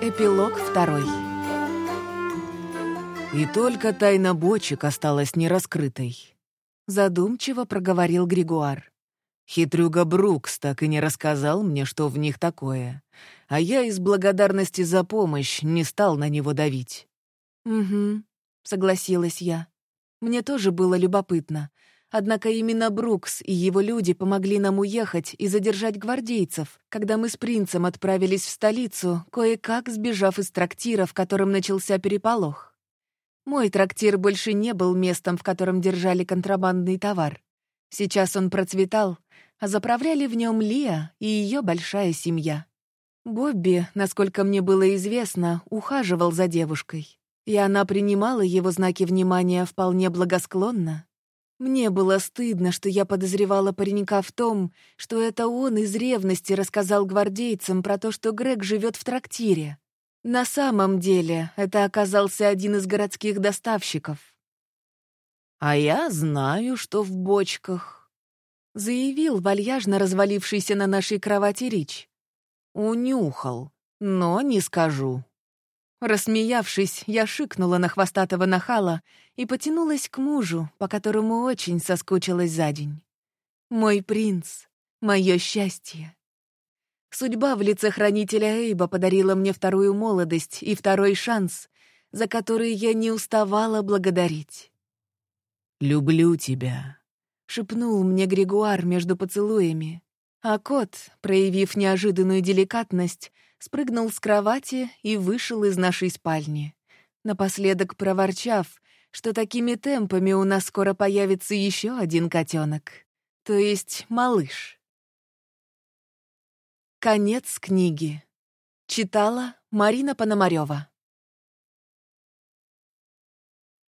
Эпилог второй. И только тайна бочек осталась нераскрытой. Задумчиво проговорил Григуар. Хитрюга Брукс так и не рассказал мне, что в них такое. А я из благодарности за помощь не стал на него давить. «Угу», — согласилась я. Мне тоже было любопытно. Однако именно Брукс и его люди помогли нам уехать и задержать гвардейцев, когда мы с принцем отправились в столицу, кое-как сбежав из трактира, в котором начался переполох. Мой трактир больше не был местом, в котором держали контрабандный товар. Сейчас он процветал, а заправляли в нем Лия и ее большая семья. Бобби, насколько мне было известно, ухаживал за девушкой, и она принимала его знаки внимания вполне благосклонно. Мне было стыдно, что я подозревала паренька в том, что это он из ревности рассказал гвардейцам про то, что Грег живет в трактире. На самом деле, это оказался один из городских доставщиков. «А я знаю, что в бочках», — заявил вальяжно развалившийся на нашей кровати Рич. «Унюхал, но не скажу». Рассмеявшись, я шикнула на хвостатого нахала и потянулась к мужу, по которому очень соскучилась за день. Мой принц, мое счастье. Судьба в лице хранителя Эйба подарила мне вторую молодость и второй шанс, за который я не уставала благодарить. «Люблю тебя», — шепнул мне Григуар между поцелуями, а кот, проявив неожиданную деликатность, спрыгнул с кровати и вышел из нашей спальни, напоследок проворчав, что такими темпами у нас скоро появится еще один котенок, то есть малыш. Конец книги. Читала Марина Пономарева.